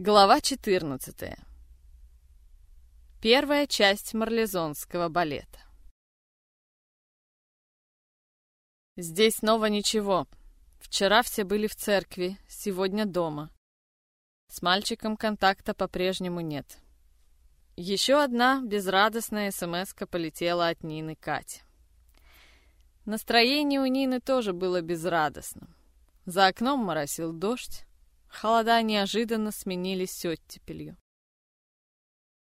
Глава 14. Первая часть марлезонского балета. Здесь снова ничего. Вчера все были в церкви, сегодня дома. С мальчиком контакта по-прежнему нет. Еще одна безрадостная смс полетела от Нины Кати. Настроение у Нины тоже было безрадостным. За окном моросил дождь, Холода неожиданно сменились оттепелью.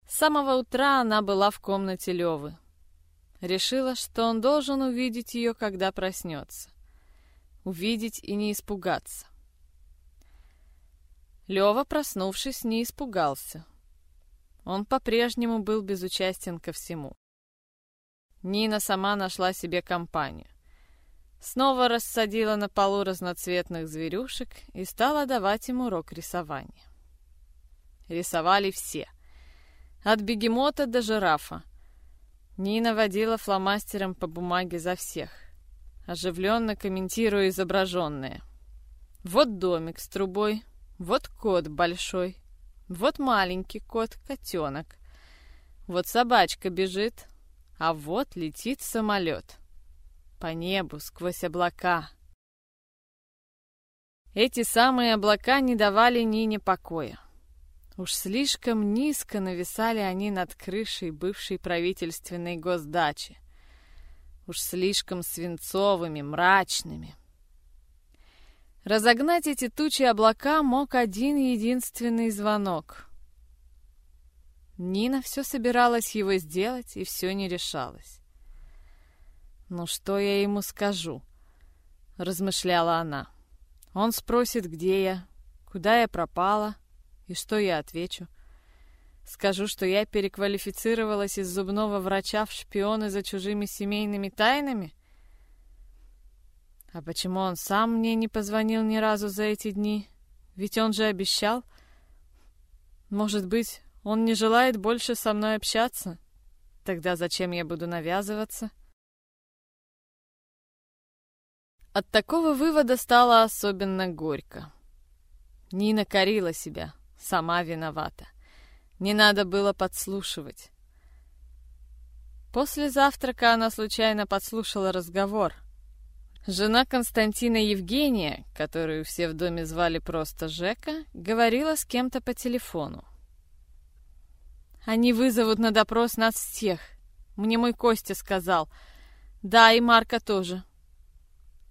С самого утра она была в комнате Левы. Решила, что он должен увидеть ее, когда проснется. Увидеть и не испугаться. Лева, проснувшись, не испугался. Он по-прежнему был безучастен ко всему. Нина сама нашла себе компанию. Снова рассадила на полу разноцветных зверюшек и стала давать им урок рисования. Рисовали все. От бегемота до жирафа. Нина водила фломастером по бумаге за всех, оживленно комментируя изображенное. Вот домик с трубой, вот кот большой, вот маленький кот, котенок. Вот собачка бежит, а вот летит самолет по небу, сквозь облака. Эти самые облака не давали Нине покоя. Уж слишком низко нависали они над крышей бывшей правительственной госдачи. Уж слишком свинцовыми, мрачными. Разогнать эти тучи облака мог один единственный звонок. Нина все собиралась его сделать и все не решалась. «Ну что я ему скажу?» — размышляла она. «Он спросит, где я, куда я пропала, и что я отвечу. Скажу, что я переквалифицировалась из зубного врача в шпионы за чужими семейными тайнами? А почему он сам мне не позвонил ни разу за эти дни? Ведь он же обещал. Может быть, он не желает больше со мной общаться? Тогда зачем я буду навязываться?» От такого вывода стало особенно горько. Нина корила себя, сама виновата. Не надо было подслушивать. После завтрака она случайно подслушала разговор. Жена Константина Евгения, которую все в доме звали просто Жека, говорила с кем-то по телефону. «Они вызовут на допрос нас всех. Мне мой Костя сказал. Да, и Марка тоже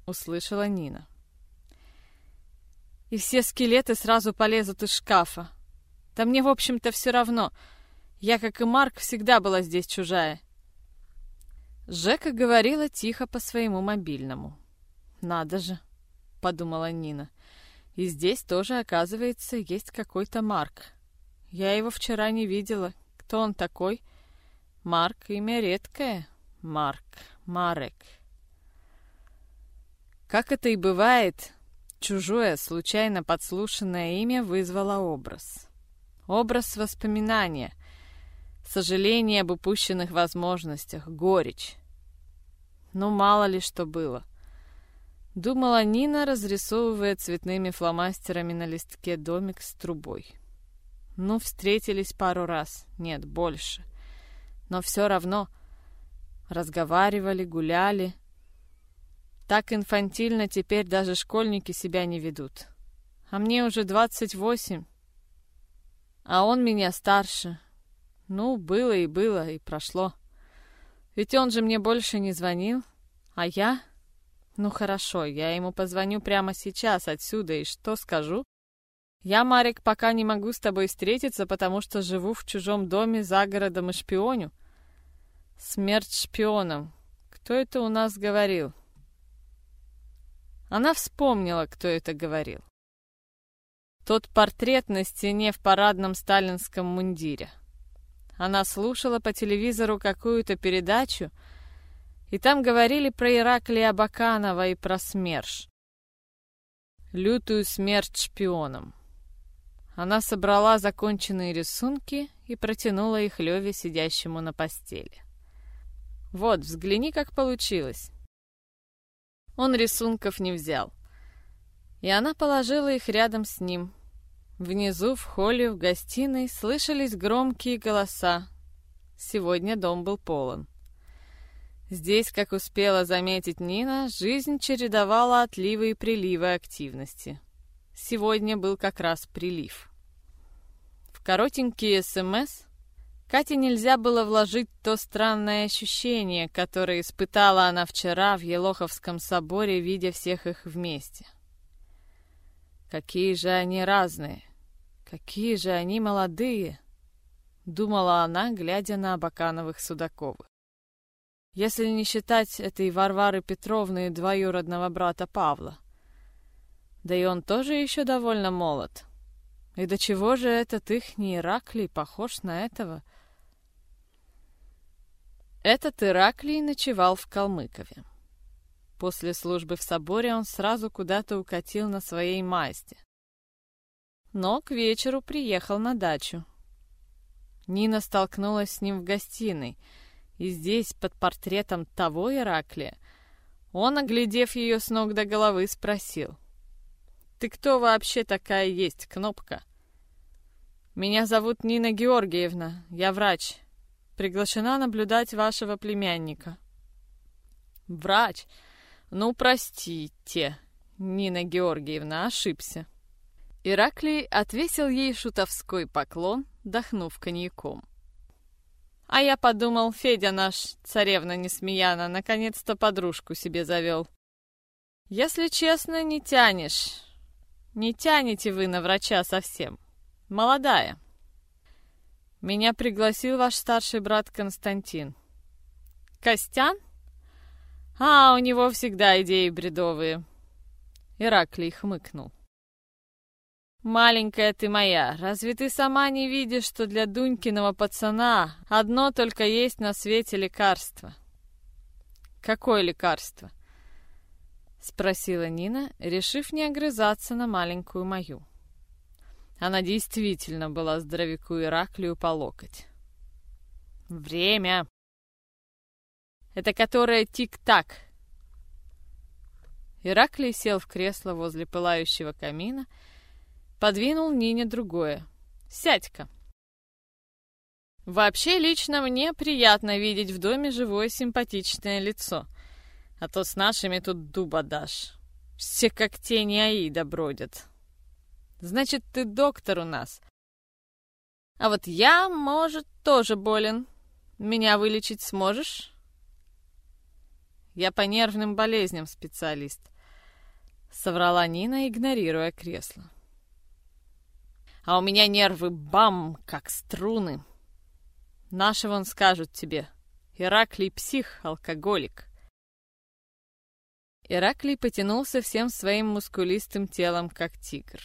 услышала Нина. И все скелеты сразу полезут из шкафа. Да мне, в общем-то, все равно. Я, как и Марк, всегда была здесь чужая. Жека говорила тихо по своему мобильному. «Надо же», — подумала Нина. «И здесь тоже, оказывается, есть какой-то Марк. Я его вчера не видела. Кто он такой?» «Марк — имя редкое. Марк. Марек». Как это и бывает, чужое, случайно подслушанное имя вызвало образ. Образ воспоминания, сожаление об упущенных возможностях, горечь. Ну, мало ли что было. Думала Нина, разрисовывая цветными фломастерами на листке домик с трубой. Ну, встретились пару раз, нет, больше. Но все равно разговаривали, гуляли — так инфантильно теперь даже школьники себя не ведут. А мне уже двадцать восемь. А он меня старше. Ну, было и было, и прошло. Ведь он же мне больше не звонил. А я? Ну хорошо, я ему позвоню прямо сейчас отсюда, и что скажу? Я, Марик, пока не могу с тобой встретиться, потому что живу в чужом доме за городом и шпионю. Смерть шпионам. Кто это у нас говорил? Она вспомнила, кто это говорил. Тот портрет на стене в парадном сталинском мундире. Она слушала по телевизору какую-то передачу, и там говорили про Ираклия Баканова и про СМЕРШ. Лютую смерть шпионам. Она собрала законченные рисунки и протянула их Леве, сидящему на постели. «Вот, взгляни, как получилось он рисунков не взял. И она положила их рядом с ним. Внизу, в холле, в гостиной слышались громкие голоса. Сегодня дом был полон. Здесь, как успела заметить Нина, жизнь чередовала отливы и приливы активности. Сегодня был как раз прилив. В коротенькие СМС Кате нельзя было вложить то странное ощущение, которое испытала она вчера в Елоховском соборе, видя всех их вместе. Какие же они разные, какие же они молодые, думала она, глядя на Абакановых Судаковых если не считать этой Варвары Петровны двоюродного брата Павла. Да и он тоже еще довольно молод. И до чего же этот их не Ираклий похож на этого? Этот Ираклий ночевал в Калмыкове. После службы в соборе он сразу куда-то укатил на своей масти. Но к вечеру приехал на дачу. Нина столкнулась с ним в гостиной — и здесь, под портретом того Ираклия, он, оглядев ее с ног до головы, спросил. «Ты кто вообще такая есть, Кнопка?» «Меня зовут Нина Георгиевна, я врач. Приглашена наблюдать вашего племянника». «Врач? Ну, простите, Нина Георгиевна, ошибся». Ираклий отвесил ей шутовской поклон, дохнув коньяком. А я подумал, Федя наш, царевна Несмеяна, наконец-то подружку себе завел. Если честно, не тянешь. Не тянете вы на врача совсем. Молодая. Меня пригласил ваш старший брат Константин. Костян? А, у него всегда идеи бредовые. Ираклий хмыкнул. «Маленькая ты моя, разве ты сама не видишь, что для Дунькиного пацана одно только есть на свете лекарство?» «Какое лекарство?» — спросила Нина, решив не огрызаться на маленькую мою. Она действительно была здоровяку Ираклию по локоть. «Время!» «Это которое тик-так!» Ираклий сел в кресло возле пылающего камина Подвинул Нине другое. «Сядь-ка». Вообще, лично мне приятно видеть в доме живое симпатичное лицо. А то с нашими тут дуба дашь. Все как тени Аида бродят. Значит, ты доктор у нас. А вот я, может, тоже болен. Меня вылечить сможешь? Я по нервным болезням специалист. Соврала Нина, игнорируя кресло а у меня нервы бам, как струны. Наши вон скажут тебе, Ираклий псих, алкоголик. Ираклий потянулся всем своим мускулистым телом, как тигр.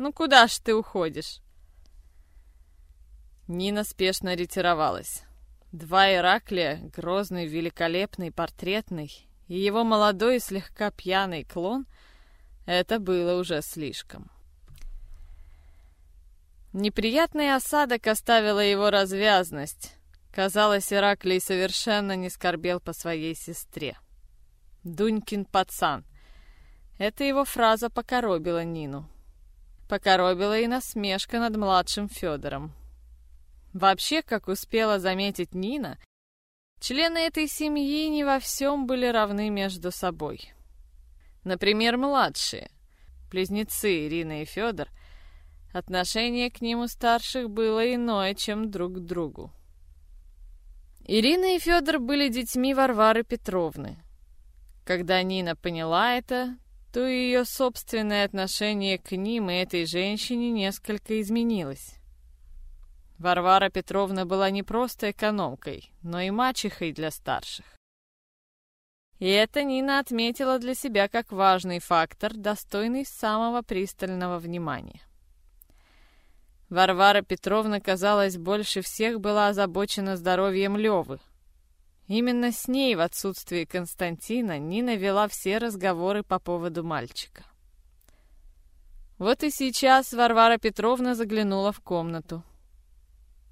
«Ну куда ж ты уходишь?» Нина спешно ретировалась. Два Ираклия, грозный, великолепный, портретный, и его молодой и слегка пьяный клон — это было уже слишком. Неприятный осадок оставила его развязность. Казалось, Ираклий совершенно не скорбел по своей сестре. «Дунькин пацан». Эта его фраза покоробила Нину. Покоробила и насмешка над младшим Федором. Вообще, как успела заметить Нина, члены этой семьи не во всем были равны между собой. Например, младшие, близнецы Ирина и Федор — Отношение к ним у старших было иное, чем друг к другу. Ирина и Федор были детьми Варвары Петровны. Когда Нина поняла это, то ее собственное отношение к ним и этой женщине несколько изменилось. Варвара Петровна была не просто экономкой, но и мачехой для старших. И это Нина отметила для себя как важный фактор, достойный самого пристального внимания. Варвара Петровна, казалось, больше всех была озабочена здоровьем Левы. Именно с ней в отсутствие Константина Нина вела все разговоры по поводу мальчика. Вот и сейчас Варвара Петровна заглянула в комнату.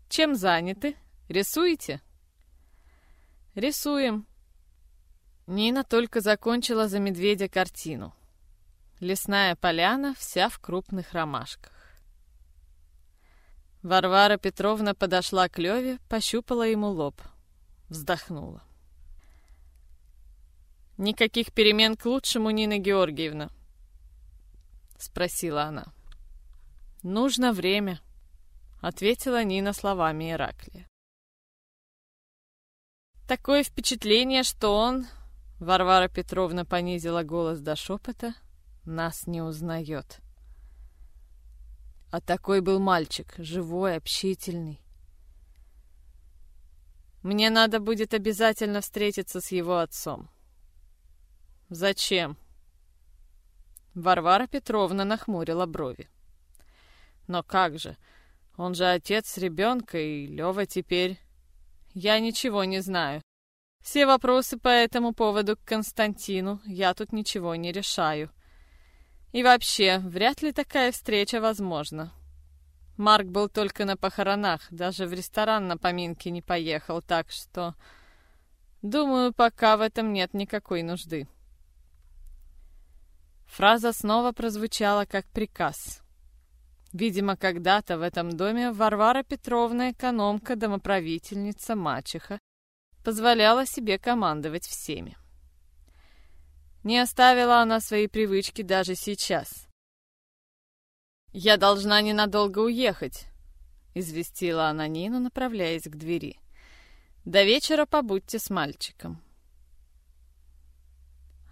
«Чем заняты? Рисуете?» «Рисуем». Нина только закончила за медведя картину. Лесная поляна вся в крупных ромашках. Варвара Петровна подошла к Леве, пощупала ему лоб. Вздохнула. «Никаких перемен к лучшему, Нина Георгиевна?» Спросила она. «Нужно время», — ответила Нина словами Ираклия. «Такое впечатление, что он...» Варвара Петровна понизила голос до шепота. «Нас не узнает». А такой был мальчик, живой, общительный. Мне надо будет обязательно встретиться с его отцом. Зачем? Варвара Петровна нахмурила брови. Но как же? Он же отец ребенка, и Лева теперь... Я ничего не знаю. Все вопросы по этому поводу к Константину. Я тут ничего не решаю. И вообще, вряд ли такая встреча возможна. Марк был только на похоронах, даже в ресторан на поминки не поехал, так что... Думаю, пока в этом нет никакой нужды. Фраза снова прозвучала как приказ. Видимо, когда-то в этом доме Варвара Петровна, экономка, домоправительница, мачеха, позволяла себе командовать всеми. Не оставила она свои привычки даже сейчас. «Я должна ненадолго уехать», — известила она Нину, направляясь к двери. «До вечера побудьте с мальчиком».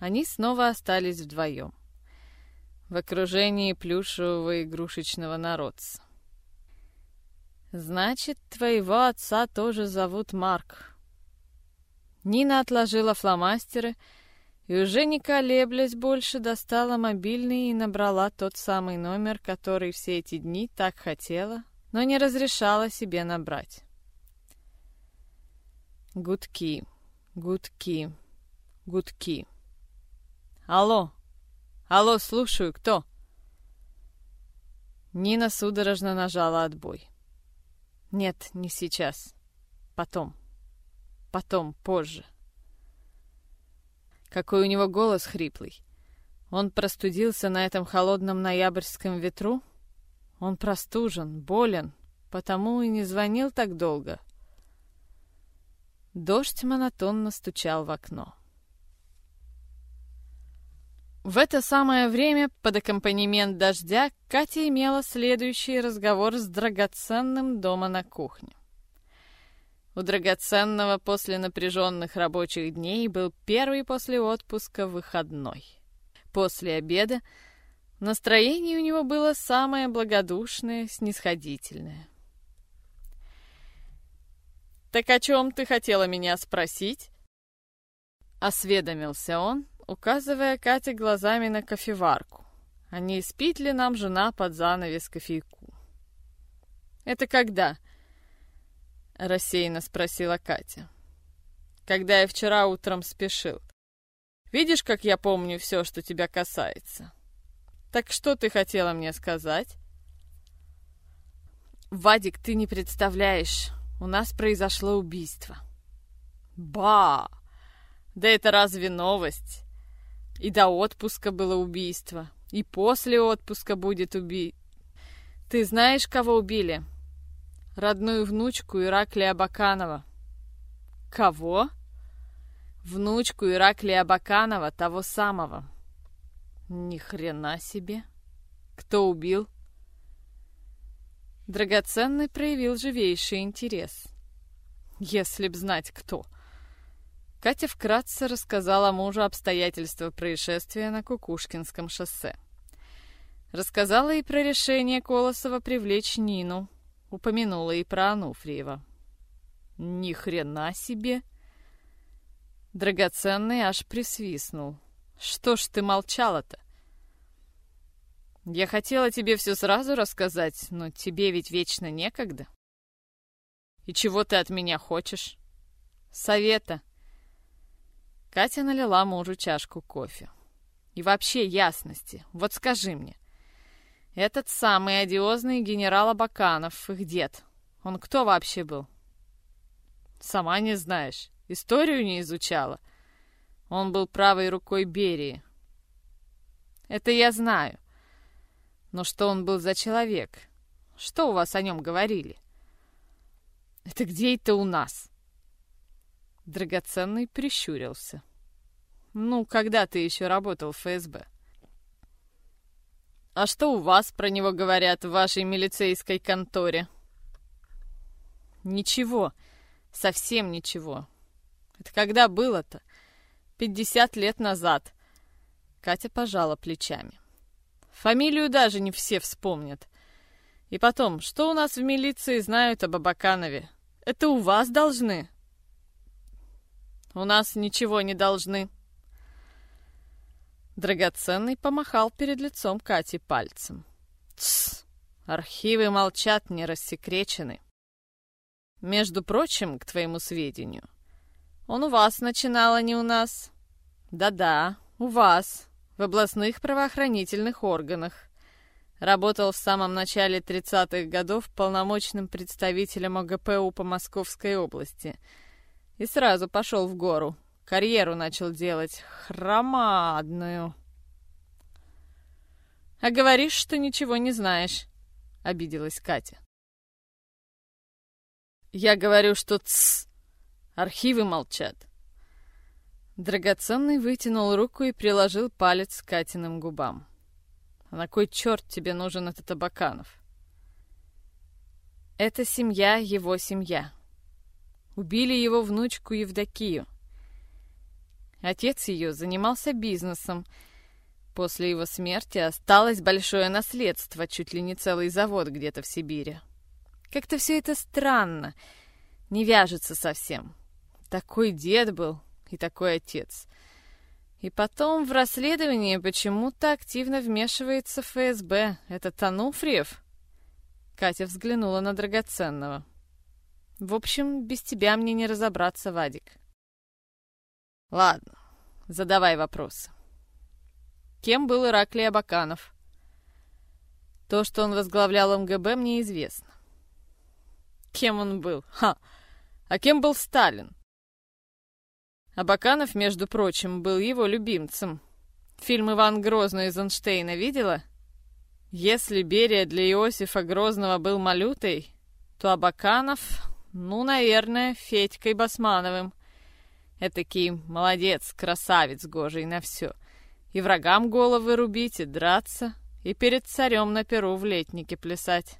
Они снова остались вдвоем, в окружении плюшевого игрушечного народца. «Значит, твоего отца тоже зовут Марк». Нина отложила фломастеры уже не колеблясь больше достала мобильный и набрала тот самый номер, который все эти дни так хотела, но не разрешала себе набрать. Гудки, гудки, гудки. Алло, алло, слушаю, кто? Нина судорожно нажала отбой. Нет, не сейчас. Потом. Потом, позже. Какой у него голос хриплый. Он простудился на этом холодном ноябрьском ветру? Он простужен, болен, потому и не звонил так долго. Дождь монотонно стучал в окно. В это самое время, под аккомпанемент дождя, Катя имела следующий разговор с драгоценным дома на кухне. У драгоценного после напряженных рабочих дней был первый после отпуска выходной. После обеда настроение у него было самое благодушное, снисходительное. «Так о чем ты хотела меня спросить?» Осведомился он, указывая Кате глазами на кофеварку. А не спит ли нам жена под занавес кофейку? «Это когда?» — рассеянно спросила Катя. «Когда я вчера утром спешил. Видишь, как я помню все, что тебя касается? Так что ты хотела мне сказать?» «Вадик, ты не представляешь, у нас произошло убийство». «Ба! Да это разве новость? И до отпуска было убийство, и после отпуска будет уби... Ты знаешь, кого убили?» Родную внучку Ираклия Баканова. Кого? Внучку Ираклия Баканова, того самого. Ни хрена себе. Кто убил? Драгоценный проявил живейший интерес. Если б знать, кто. Катя вкратце рассказала мужу обстоятельства происшествия на Кукушкинском шоссе. Рассказала и про решение Колосова привлечь Нину, упомянула и про Ануфриева. Ни хрена себе! Драгоценный аж присвистнул. Что ж ты молчала-то? Я хотела тебе все сразу рассказать, но тебе ведь вечно некогда. И чего ты от меня хочешь? Совета. Катя налила мужу чашку кофе. И вообще ясности. Вот скажи мне, этот самый одиозный генерал Абаканов, их дед. Он кто вообще был? Сама не знаешь. Историю не изучала. Он был правой рукой Берии. Это я знаю. Но что он был за человек? Что у вас о нем говорили? Это где это у нас? Драгоценный прищурился. Ну, когда ты еще работал в ФСБ? А что у вас про него говорят в вашей милицейской конторе? Ничего, совсем ничего. Это когда было-то? Пятьдесят лет назад. Катя пожала плечами. Фамилию даже не все вспомнят. И потом, что у нас в милиции знают об Абаканове? Это у вас должны. У нас ничего не должны. Драгоценный помахал перед лицом Кати пальцем. Тсс! Архивы молчат, не рассекречены. Между прочим, к твоему сведению, он у вас начинал, а не у нас. Да-да, у вас, в областных правоохранительных органах. Работал в самом начале 30-х годов полномочным представителем ОГПУ по Московской области. И сразу пошел в гору. Карьеру начал делать. Хромадную. «А говоришь, что ничего не знаешь», — обиделась Катя. «Я говорю, что тсс, архивы молчат». Драгоценный вытянул руку и приложил палец к Катиным губам. «А на кой черт тебе нужен этот Абаканов?» «Это семья его семья. Убили его внучку Евдокию. Отец ее занимался бизнесом. После его смерти осталось большое наследство, чуть ли не целый завод где-то в Сибири. Как-то все это странно, не вяжется совсем. Такой дед был и такой отец. И потом в расследовании почему-то активно вмешивается ФСБ. Это Тануфриев? Катя взглянула на драгоценного. В общем, без тебя мне не разобраться, Вадик. Ладно, задавай вопросы. Кем был Ираклий Абаканов? То, что он возглавлял МГБ, мне известно. Кем он был? Ха! А кем был Сталин? Абаканов, между прочим, был его любимцем. Фильм «Иван Грозный» из Эйнштейна видела? Если Берия для Иосифа Грозного был малютой, то Абаканов, ну, наверное, Федькой Басмановым — Этакий молодец, красавец гожий на все. И врагам головы рубить, и драться, и перед царем на перу в летнике плясать.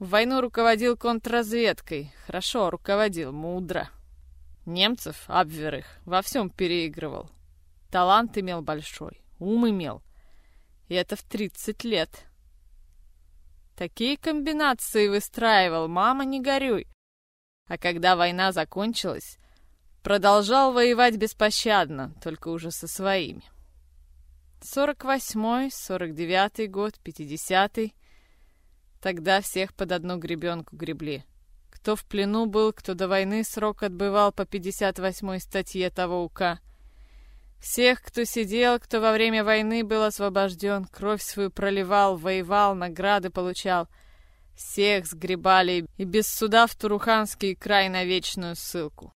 В войну руководил контрразведкой. Хорошо руководил, мудро. Немцев, Абверых, во всем переигрывал. Талант имел большой, ум имел. И это в 30 лет. Такие комбинации выстраивал, мама, не горюй. А когда война закончилась, Продолжал воевать беспощадно, только уже со своими. 48-й, 49-й год, 50-й. Тогда всех под одну гребенку гребли. Кто в плену был, кто до войны срок отбывал по 58-й статье того УК. Всех, кто сидел, кто во время войны был освобожден, кровь свою проливал, воевал, награды получал. Всех сгребали и без суда в Туруханский край на вечную ссылку.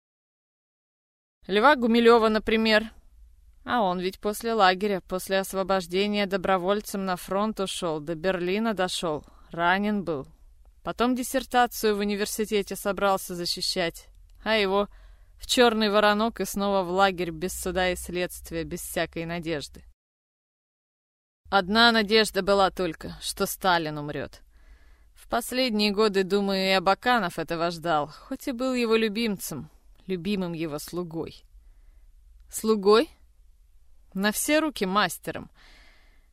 Льва Гумилева, например. А он ведь после лагеря, после освобождения добровольцем на фронт ушел, до Берлина дошел, ранен был. Потом диссертацию в университете собрался защищать, а его в черный воронок и снова в лагерь без суда и следствия, без всякой надежды. Одна надежда была только, что Сталин умрет. В последние годы, думаю, и Абаканов этого ждал, хоть и был его любимцем, любимым его слугой. Слугой? На все руки мастером.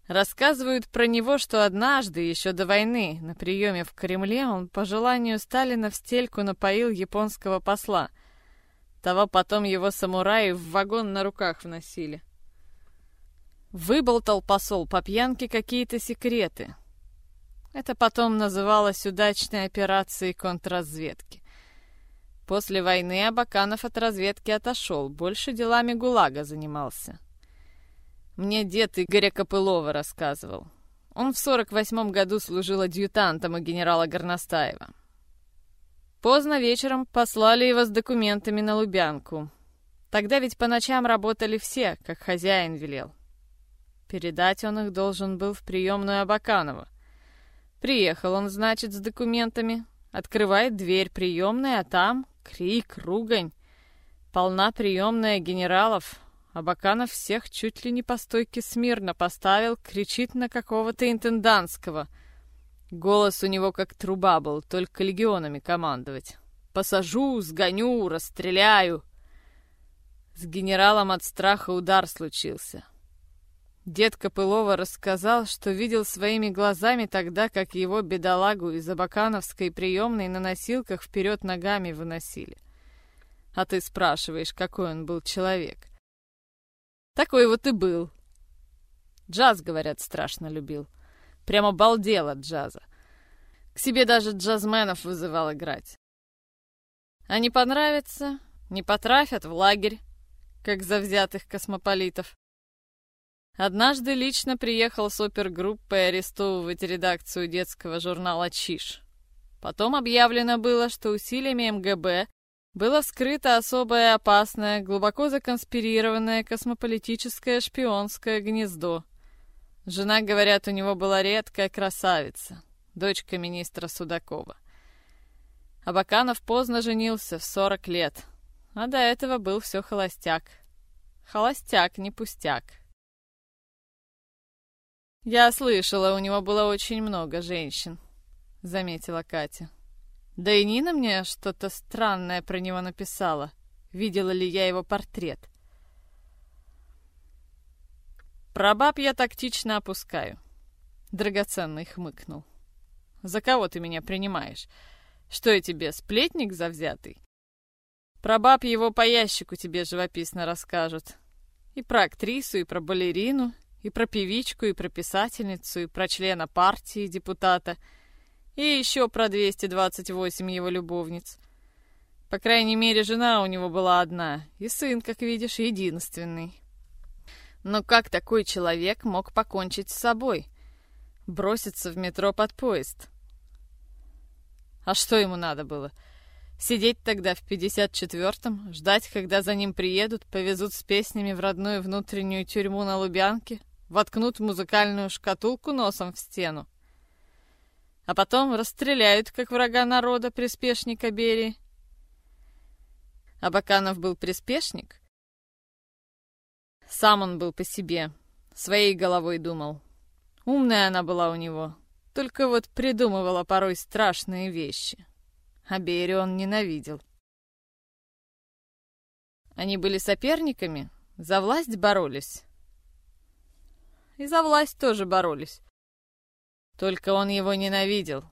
Рассказывают про него, что однажды, еще до войны, на приеме в Кремле, он по желанию Сталина в стельку напоил японского посла. Того потом его самураи в вагон на руках вносили. Выболтал посол по пьянке какие-то секреты. Это потом называлось удачной операцией контрразведки. После войны Абаканов от разведки отошел, больше делами ГУЛАГа занимался. Мне дед Игоря Копылова рассказывал. Он в 48 году служил адъютантом у генерала Горностаева. Поздно вечером послали его с документами на Лубянку. Тогда ведь по ночам работали все, как хозяин велел. Передать он их должен был в приемную Абаканова. Приехал он, значит, с документами. Открывает дверь приемной, а там крик, ругань. Полна приемная генералов. Абаканов всех чуть ли не по стойке смирно поставил, кричит на какого-то интендантского. Голос у него как труба был, только легионами командовать. «Посажу, сгоню, расстреляю!» С генералом от страха удар случился. Дед Копылова рассказал, что видел своими глазами тогда, как его бедолагу из Абакановской приемной на носилках вперед ногами выносили. А ты спрашиваешь, какой он был человек. Такой вот и был. Джаз, говорят, страшно любил. Прямо балдел от джаза. К себе даже джазменов вызывал играть. А не понравится, не потрафят в лагерь, как завзятых космополитов. Однажды лично приехал с опергруппой арестовывать редакцию детского журнала «Чиш». Потом объявлено было, что усилиями МГБ было вскрыто особое опасное, глубоко законспирированное космополитическое шпионское гнездо. Жена, говорят, у него была редкая красавица, дочка министра Судакова. Абаканов поздно женился, в 40 лет, а до этого был все холостяк. Холостяк, не пустяк. «Я слышала, у него было очень много женщин», — заметила Катя. «Да и Нина мне что-то странное про него написала. Видела ли я его портрет?» «Про баб я тактично опускаю», — драгоценный хмыкнул. «За кого ты меня принимаешь? Что я тебе, сплетник завзятый?» «Про баб его по ящику тебе живописно расскажут. И про актрису, и про балерину, и про певичку, и про писательницу, и про члена партии, депутата, и еще про 228 его любовниц. По крайней мере, жена у него была одна, и сын, как видишь, единственный. Но как такой человек мог покончить с собой? Броситься в метро под поезд? А что ему надо было? Сидеть тогда в 54-м, ждать, когда за ним приедут, повезут с песнями в родную внутреннюю тюрьму на Лубянке, воткнут музыкальную шкатулку носом в стену. А потом расстреляют, как врага народа, приспешника Берии. Абаканов был приспешник? Сам он был по себе, своей головой думал. Умная она была у него, только вот придумывала порой страшные вещи. А Берию он ненавидел. Они были соперниками, за власть боролись. И за власть тоже боролись. Только он его ненавидел.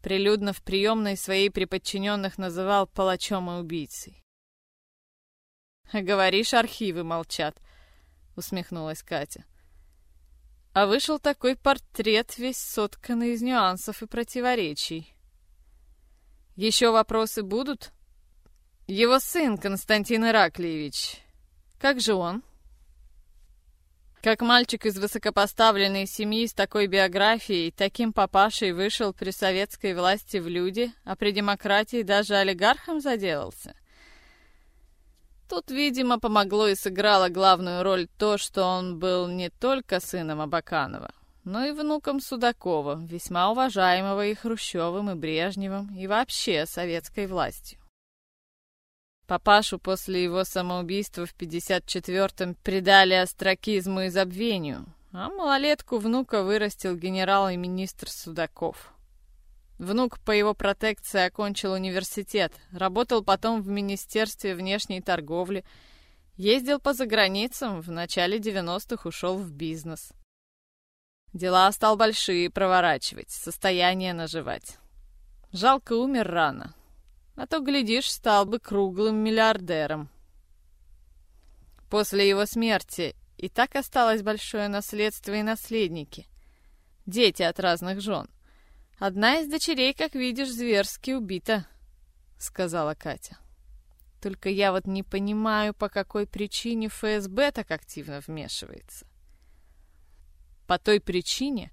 Прилюдно в приемной своей приподчиненных называл палачом и убийцей. «А говоришь, архивы молчат», — усмехнулась Катя. А вышел такой портрет, весь сотканный из нюансов и противоречий. Еще вопросы будут? Его сын Константин Ираклиевич. Как же он? Как мальчик из высокопоставленной семьи с такой биографией, таким папашей вышел при советской власти в люди, а при демократии даже олигархом заделался. Тут, видимо, помогло и сыграло главную роль то, что он был не только сыном Абаканова, но и внуком Судакова, весьма уважаемого и Хрущевым, и Брежневым, и вообще советской властью. Папашу после его самоубийства в 54-м предали остракизму и забвению, а малолетку внука вырастил генерал и министр Судаков. Внук по его протекции окончил университет, работал потом в Министерстве внешней торговли, ездил по заграницам, в начале 90-х ушел в бизнес. Дела стал большие проворачивать, состояние наживать. Жалко, умер рано, а то, глядишь, стал бы круглым миллиардером. После его смерти и так осталось большое наследство и наследники. Дети от разных жен. Одна из дочерей, как видишь, зверски убита, — сказала Катя. Только я вот не понимаю, по какой причине ФСБ так активно вмешивается. По той причине,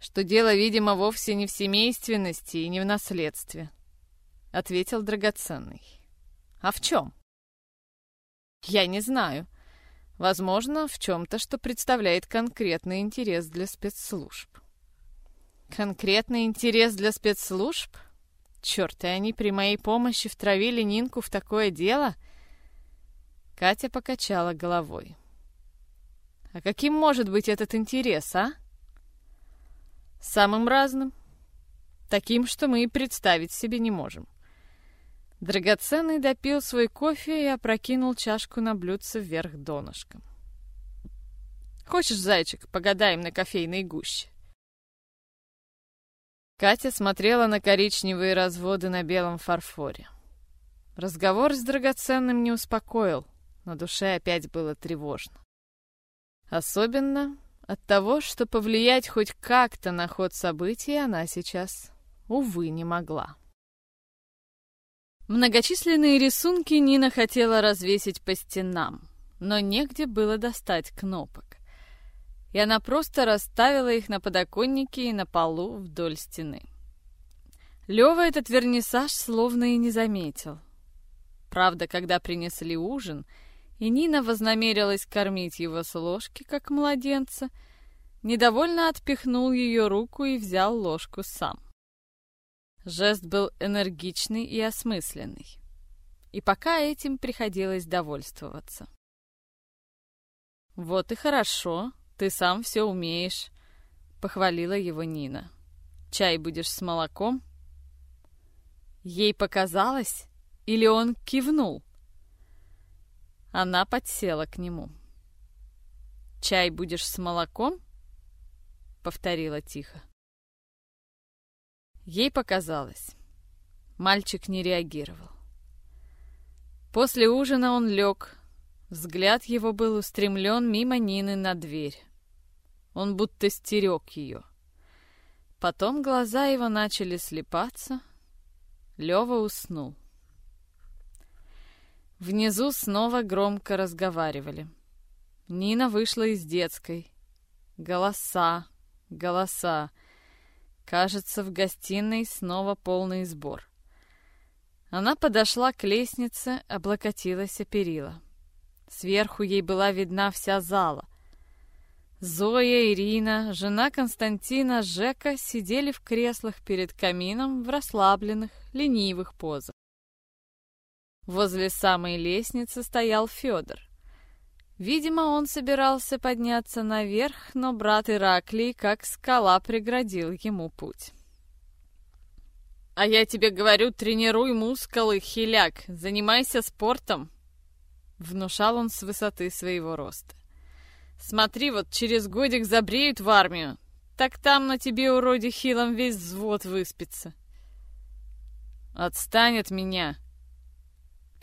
что дело, видимо, вовсе не в семейственности и не в наследстве ответил драгоценный. А в чем? Я не знаю. Возможно, в чем-то, что представляет конкретный интерес для спецслужб. Конкретный интерес для спецслужб? Черт, и они при моей помощи втравили Нинку в такое дело? Катя покачала головой. А каким может быть этот интерес, а? Самым разным. Таким, что мы и представить себе не можем. Драгоценный допил свой кофе и опрокинул чашку на блюдце вверх донышком. «Хочешь, зайчик, погадаем на кофейной гуще?» Катя смотрела на коричневые разводы на белом фарфоре. Разговор с драгоценным не успокоил, на душе опять было тревожно. Особенно от того, что повлиять хоть как-то на ход событий она сейчас, увы, не могла. Многочисленные рисунки Нина хотела развесить по стенам, но негде было достать кнопок. И она просто расставила их на подоконнике и на полу вдоль стены. Лёва этот вернисаж словно и не заметил. Правда, когда принесли ужин, и Нина вознамерилась кормить его с ложки, как младенца, недовольно отпихнул ее руку и взял ложку сам. Жест был энергичный и осмысленный. И пока этим приходилось довольствоваться. «Вот и хорошо, ты сам все умеешь», — похвалила его Нина. «Чай будешь с молоком?» Ей показалось, или он кивнул? Она подсела к нему. «Чай будешь с молоком?» — повторила тихо. Ей показалось. Мальчик не реагировал. После ужина он лег. Взгляд его был устремлен мимо Нины на дверь. Он будто стерег ее. Потом глаза его начали слепаться. Лева уснул. Внизу снова громко разговаривали. Нина вышла из детской. Голоса, голоса. Кажется, в гостиной снова полный сбор. Она подошла к лестнице, облокотилась о перила. Сверху ей была видна вся зала. Зоя, Ирина, жена Константина, Жека сидели в креслах перед камином в расслабленных, ленивых позах. Возле самой лестницы стоял Федор. Видимо, он собирался подняться наверх, но брат Ираклий, как скала, преградил ему путь. «А я тебе говорю, тренируй мускулы, хиляк, занимайся спортом!» Внушал он с высоты своего роста. «Смотри, вот через годик забреют в армию, так там на тебе, уроде хилом, весь взвод выспится!» «Отстань от меня!»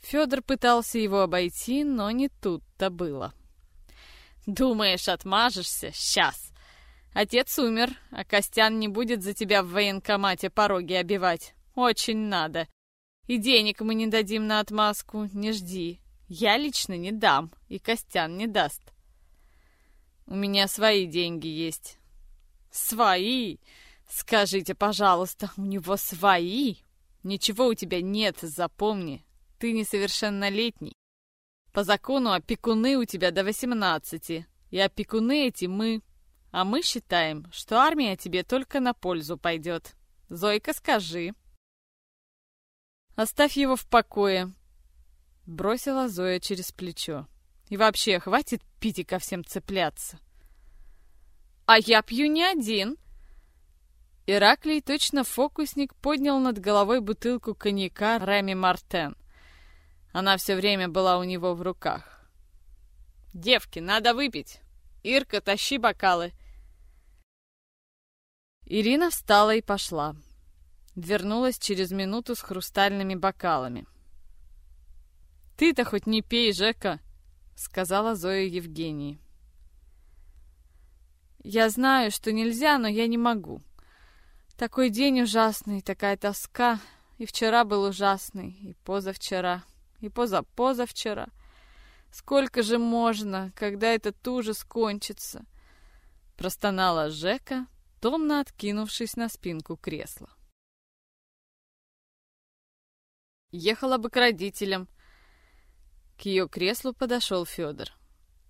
Федор пытался его обойти, но не тут-то было. «Думаешь, отмажешься? Сейчас!» Отец умер, а Костян не будет за тебя в военкомате пороги обивать. Очень надо. И денег мы не дадим на отмазку, не жди. Я лично не дам, и Костян не даст. У меня свои деньги есть. Свои? Скажите, пожалуйста, у него свои? Ничего у тебя нет, запомни. Ты несовершеннолетний. По закону опекуны у тебя до 18, и опекуны эти мы. А мы считаем, что армия тебе только на пользу пойдет. Зойка, скажи. Оставь его в покое. Бросила Зоя через плечо. И вообще, хватит пить и ко всем цепляться. А я пью не один. Ираклий, точно фокусник, поднял над головой бутылку коньяка Рами Мартен. Она все время была у него в руках. «Девки, надо выпить! Ирка, тащи бокалы!» Ирина встала и пошла. Вернулась через минуту с хрустальными бокалами. «Ты-то хоть не пей, Жека!» — сказала Зоя Евгении. «Я знаю, что нельзя, но я не могу. Такой день ужасный, такая тоска. И вчера был ужасный, и позавчера» и позапозавчера. Сколько же можно, когда этот ужас кончится? Простонала Жека, томно откинувшись на спинку кресла. Ехала бы к родителям. К ее креслу подошел Федор.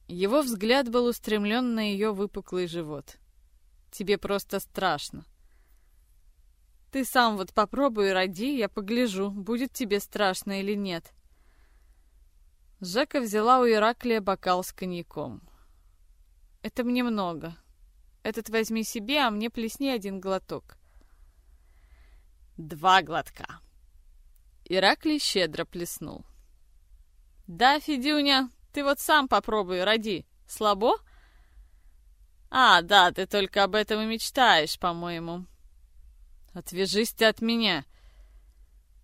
Его взгляд был устремлен на ее выпуклый живот. «Тебе просто страшно. Ты сам вот попробуй роди, я погляжу, будет тебе страшно или нет». Жека взяла у Ираклия бокал с коньяком. «Это мне много. Этот возьми себе, а мне плесни один глоток». «Два глотка». Ираклий щедро плеснул. «Да, Федюня, ты вот сам попробуй, роди. Слабо?» «А, да, ты только об этом и мечтаешь, по-моему». «Отвяжись ты от меня!»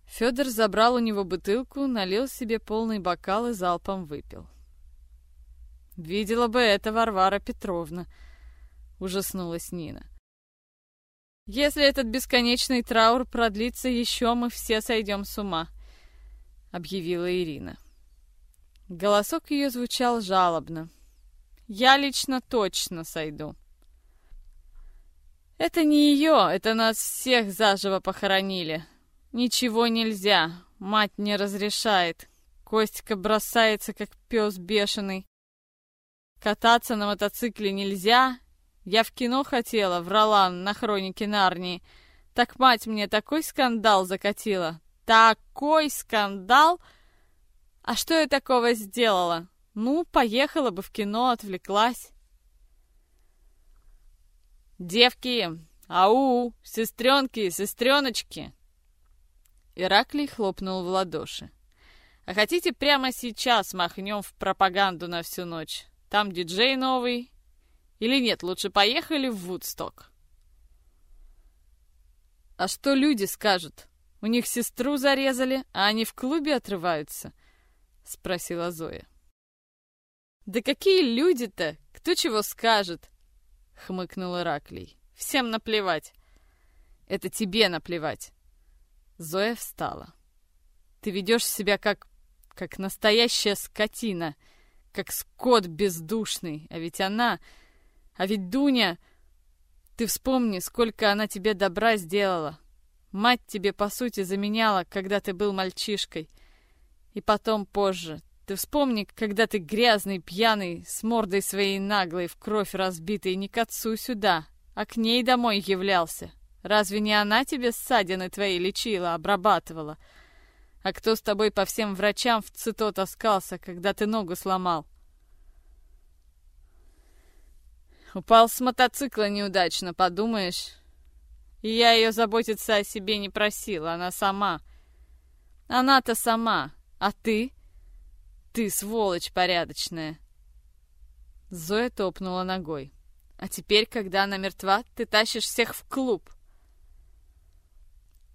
Федор забрал у него бутылку, налил себе полный бокал и залпом выпил. «Видела бы это Варвара Петровна!» — ужаснулась Нина. «Если этот бесконечный траур продлится еще, мы все сойдем с ума», — объявила Ирина. Голосок ее звучал жалобно. «Я лично точно сойду». «Это не ее, это нас всех заживо похоронили. Ничего нельзя, мать не разрешает. Костика бросается, как пес бешеный. Кататься на мотоцикле нельзя. Я в кино хотела, врала на хронике Нарнии. Так мать мне такой скандал закатила. Такой скандал!» А что я такого сделала? Ну, поехала бы в кино, отвлеклась. Девки, ау, сестренки, сестреночки. Ираклий хлопнул в ладоши. А хотите прямо сейчас махнем в пропаганду на всю ночь? Там диджей новый. Или нет, лучше поехали в Вудсток. А что люди скажут? У них сестру зарезали, а они в клубе отрываются — спросила Зоя. «Да какие люди-то? Кто чего скажет?» — хмыкнул Ираклий. «Всем наплевать». «Это тебе наплевать». Зоя встала. «Ты ведешь себя как... как настоящая скотина, как скот бездушный, а ведь она... А ведь Дуня... Ты вспомни, сколько она тебе добра сделала. Мать тебе, по сути, заменяла, когда ты был мальчишкой. И потом позже. Ты вспомни, когда ты грязный, пьяный, с мордой своей наглой, в кровь разбитой, не к отцу сюда, а к ней домой являлся. Разве не она тебе ссадины твои лечила, обрабатывала? А кто с тобой по всем врачам в цито таскался, когда ты ногу сломал? Упал с мотоцикла неудачно, подумаешь. И я ее заботиться о себе не просила, она сама. Она-то сама. А ты? Ты сволочь порядочная. Зоя топнула ногой. А теперь, когда она мертва, ты тащишь всех в клуб.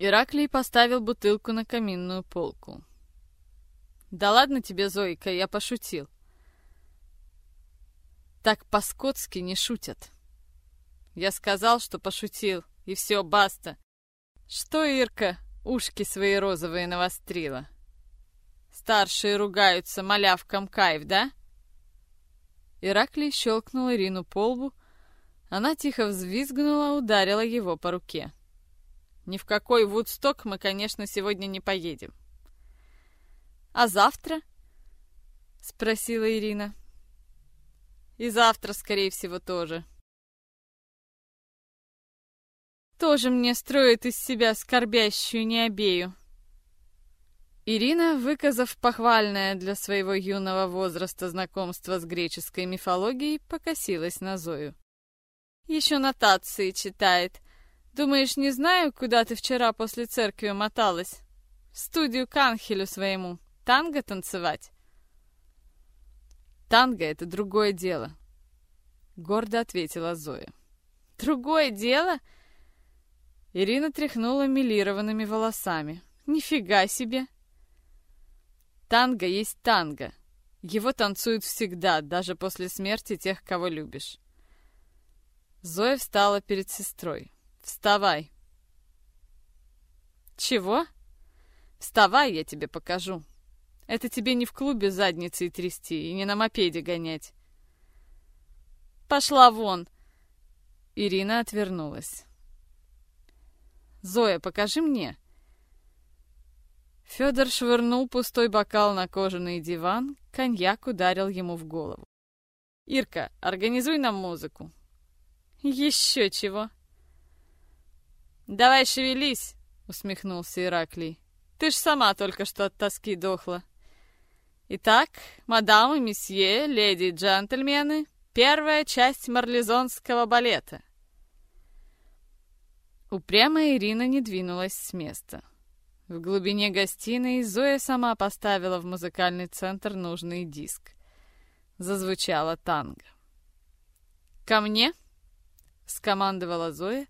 Ираклий поставил бутылку на каминную полку. «Да ладно тебе, Зойка, я пошутил». «Так по-скотски не шутят». Я сказал, что пошутил, и все, баста. Что, Ирка, ушки свои розовые навострила? Старшие ругаются, малявкам кайф, да?» Ираклий щелкнул Ирину по лбу. Она тихо взвизгнула, ударила его по руке. «Ни в какой Вудсток мы, конечно, сегодня не поедем». «А завтра?» — спросила Ирина. «И завтра, скорее всего, тоже». «Тоже мне строит из себя скорбящую необею», Ирина, выказав похвальное для своего юного возраста знакомство с греческой мифологией, покосилась на Зою. «Еще нотации читает. Думаешь, не знаю, куда ты вчера после церкви моталась? В студию к Анхелю своему. Танго танцевать?» «Танго — это другое дело», — гордо ответила Зоя. «Другое дело?» Ирина тряхнула милированными волосами. «Нифига себе! Танго есть танго. Его танцуют всегда, даже после смерти тех, кого любишь. Зоя встала перед сестрой. «Вставай!» «Чего?» «Вставай, я тебе покажу. Это тебе не в клубе задницей трясти и не на мопеде гонять». «Пошла вон!» Ирина отвернулась. «Зоя, покажи мне!» Федор швырнул пустой бокал на кожаный диван, коньяк ударил ему в голову. Ирка, организуй нам музыку. Еще чего. Давай шевелись, усмехнулся Ираклий. Ты ж сама только что от тоски дохла. Итак, мадам и месье, леди и джентльмены, первая часть марлезонского балета. Упрямая Ирина не двинулась с места. В глубине гостиной Зоя сама поставила в музыкальный центр нужный диск. Зазвучала танго. «Ко мне!» — скомандовала Зоя,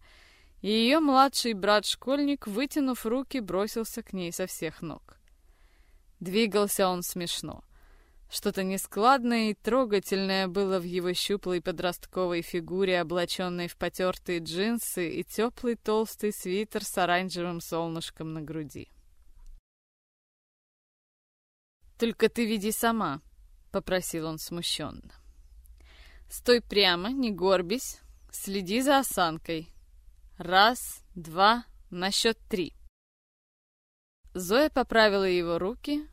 и ее младший брат-школьник, вытянув руки, бросился к ней со всех ног. Двигался он смешно. Что-то нескладное и трогательное было в его щуплой подростковой фигуре, облаченной в потертые джинсы и теплый толстый свитер с оранжевым солнышком на груди. «Только ты веди сама», — попросил он смущенно. «Стой прямо, не горбись, следи за осанкой. Раз, два, на счет три». Зоя поправила его руки,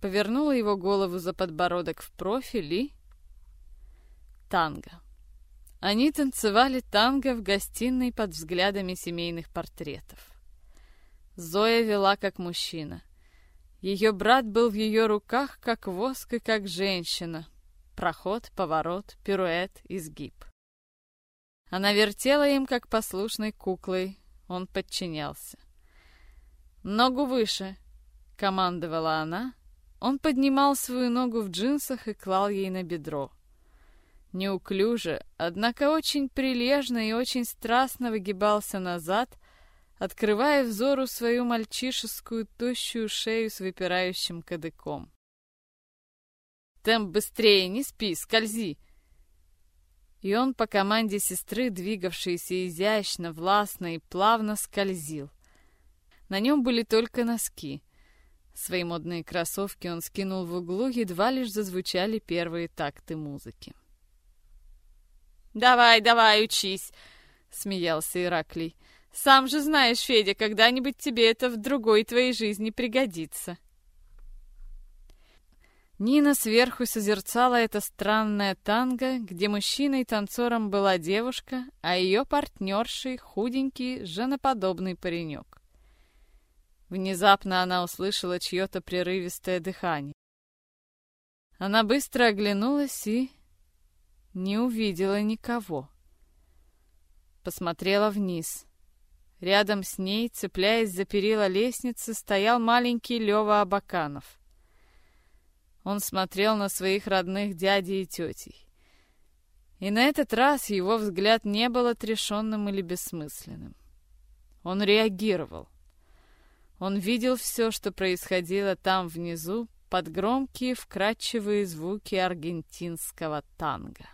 повернула его голову за подбородок в профиль и... Танго. Они танцевали танго в гостиной под взглядами семейных портретов. Зоя вела как мужчина. Ее брат был в ее руках, как воск и как женщина. Проход, поворот, пируэт, изгиб. Она вертела им, как послушной куклой. Он подчинялся. «Ногу выше!» — командовала она. Он поднимал свою ногу в джинсах и клал ей на бедро. Неуклюже, однако очень прилежно и очень страстно выгибался назад, открывая взору свою мальчишескую тощую шею с выпирающим кадыком. «Темп быстрее, не спи, скользи!» И он по команде сестры, двигавшейся изящно, властно и плавно, скользил. На нем были только носки. Свои модные кроссовки он скинул в углу, едва лишь зазвучали первые такты музыки. «Давай, давай, учись!» — смеялся Ираклий. Сам же знаешь, Федя, когда-нибудь тебе это в другой твоей жизни пригодится. Нина сверху созерцала это странное танго, где мужчиной-танцором была девушка, а ее партнершей худенький, женоподобный паренек. Внезапно она услышала чье-то прерывистое дыхание. Она быстро оглянулась и не увидела никого. Посмотрела вниз. Рядом с ней, цепляясь за перила лестницы, стоял маленький Лёва Абаканов. Он смотрел на своих родных дядей и тетей. И на этот раз его взгляд не был отрешенным или бессмысленным. Он реагировал. Он видел все, что происходило там внизу, под громкие вкрадчивые звуки аргентинского танго.